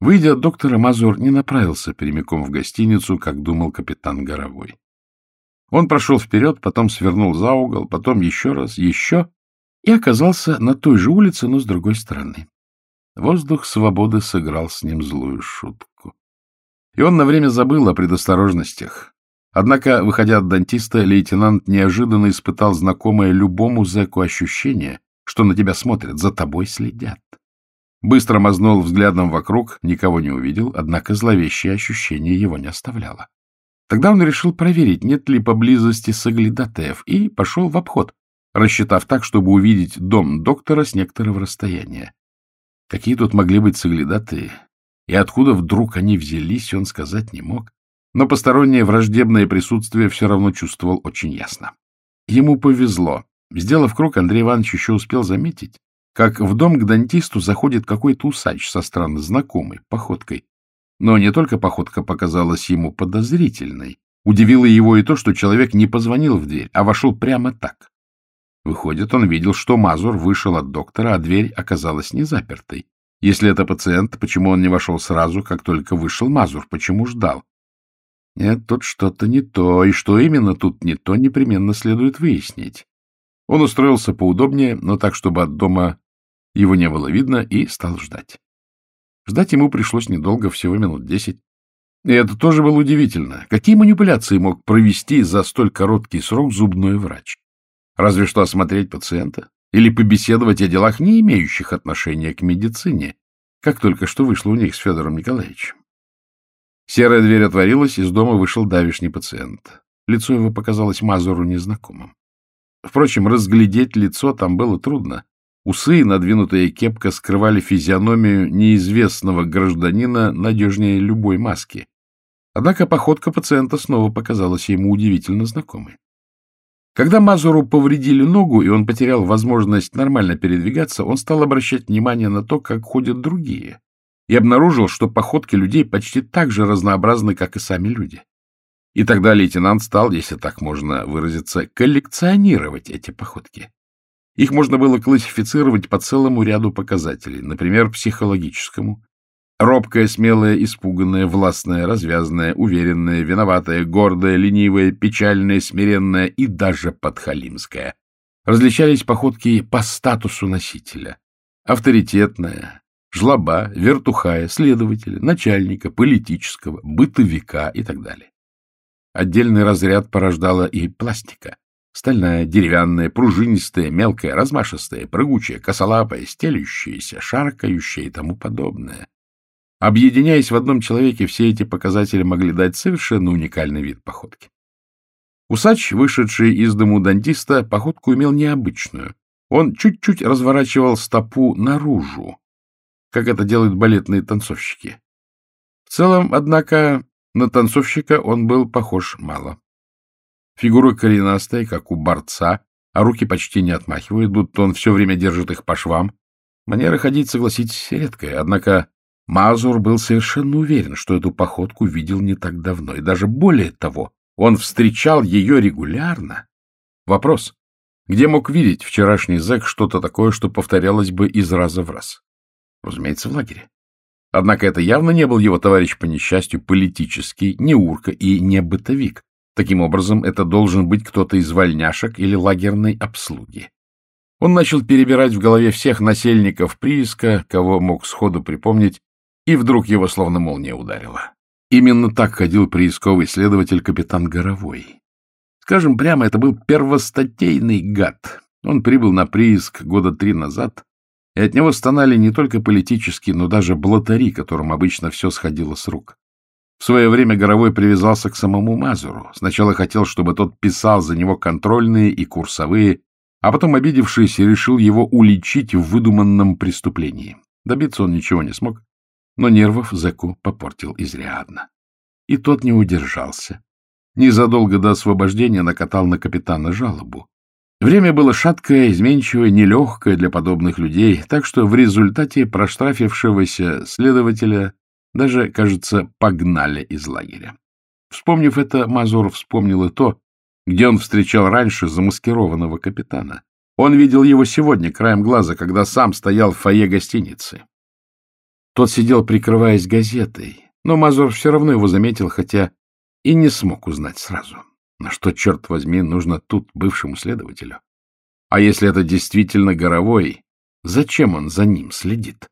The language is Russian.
Выйдя от доктора, Мазур не направился прямиком в гостиницу, как думал капитан Горовой. Он прошел вперед, потом свернул за угол, потом еще раз, еще, и оказался на той же улице, но с другой стороны. Воздух свободы сыграл с ним злую шутку. И он на время забыл о предосторожностях. Однако, выходя от дантиста, лейтенант неожиданно испытал знакомое любому зэку ощущение, что на тебя смотрят, за тобой следят. Быстро мазнул взглядом вокруг, никого не увидел, однако зловещее ощущение его не оставляло. Тогда он решил проверить, нет ли поблизости соглядатаев, и пошел в обход, рассчитав так, чтобы увидеть дом доктора с некоторого расстояния. Какие тут могли быть соглядатые, и откуда вдруг они взялись, он сказать не мог, но постороннее враждебное присутствие все равно чувствовал очень ясно. Ему повезло. Сделав круг, Андрей Иванович еще успел заметить, как в дом к дантисту заходит какой-то усач со странно знакомой походкой. Но не только походка показалась ему подозрительной. Удивило его и то, что человек не позвонил в дверь, а вошел прямо так. Выходит, он видел, что Мазур вышел от доктора, а дверь оказалась не запертой. Если это пациент, почему он не вошел сразу, как только вышел Мазур? Почему ждал? Нет, тут что-то не то, и что именно тут не то, непременно следует выяснить. Он устроился поудобнее, но так, чтобы от дома его не было видно, и стал ждать. Ждать ему пришлось недолго, всего минут десять. И это тоже было удивительно. Какие манипуляции мог провести за столь короткий срок зубной врач? Разве что осмотреть пациента или побеседовать о делах, не имеющих отношения к медицине, как только что вышло у них с Федором Николаевичем. Серая дверь отворилась, из дома вышел давишний пациент. Лицо его показалось Мазуру незнакомым. Впрочем, разглядеть лицо там было трудно. Усы и надвинутая кепка скрывали физиономию неизвестного гражданина надежнее любой маски. Однако походка пациента снова показалась ему удивительно знакомой. Когда Мазуру повредили ногу, и он потерял возможность нормально передвигаться, он стал обращать внимание на то, как ходят другие, и обнаружил, что походки людей почти так же разнообразны, как и сами люди. И тогда лейтенант стал, если так можно выразиться, коллекционировать эти походки. Их можно было классифицировать по целому ряду показателей, например, психологическому. Робкая, смелая, испуганная, властная, развязная, уверенная, виноватая, гордая, ленивая, печальная, смиренная и даже подхалимская. Различались походки по статусу носителя. Авторитетная, жлоба, вертухая, следователя, начальника, политического, бытовика и так далее. Отдельный разряд порождала и пластика. Стальная, деревянная, пружинистая, мелкая, размашистая, прыгучая, косолапая, стелющаяся, шаркающая и тому подобное. Объединяясь в одном человеке, все эти показатели могли дать совершенно уникальный вид походки. Усач, вышедший из дому дантиста, походку имел необычную. Он чуть-чуть разворачивал стопу наружу, как это делают балетные танцовщики. В целом, однако, на танцовщика он был похож мало. Фигура коренастая, как у борца, а руки почти не отмахивают, будто он все время держит их по швам. Манера ходить, согласитесь, редкая, однако Мазур был совершенно уверен, что эту походку видел не так давно, и даже более того, он встречал ее регулярно. Вопрос, где мог видеть вчерашний зэк что-то такое, что повторялось бы из раза в раз? Разумеется, в лагере. Однако это явно не был его товарищ по несчастью политический, не урка и не бытовик. Таким образом, это должен быть кто-то из вольняшек или лагерной обслуги. Он начал перебирать в голове всех насельников прииска, кого мог сходу припомнить, и вдруг его словно молния ударила. Именно так ходил приисковый следователь капитан Горовой. Скажем прямо, это был первостатейный гад. Он прибыл на прииск года три назад, и от него стонали не только политические, но даже блатари, которым обычно все сходило с рук. В свое время Горовой привязался к самому Мазуру. Сначала хотел, чтобы тот писал за него контрольные и курсовые, а потом, обидевшись, решил его уличить в выдуманном преступлении. Добиться он ничего не смог, но нервов зэку попортил изрядно. И тот не удержался. Незадолго до освобождения накатал на капитана жалобу. Время было шаткое, изменчивое, нелегкое для подобных людей, так что в результате проштрафившегося следователя даже, кажется, погнали из лагеря. Вспомнив это, Мазур вспомнил и то, где он встречал раньше замаскированного капитана. Он видел его сегодня краем глаза, когда сам стоял в фойе гостиницы. Тот сидел, прикрываясь газетой, но Мазур все равно его заметил, хотя и не смог узнать сразу. На что, черт возьми, нужно тут бывшему следователю? А если это действительно Горовой, зачем он за ним следит?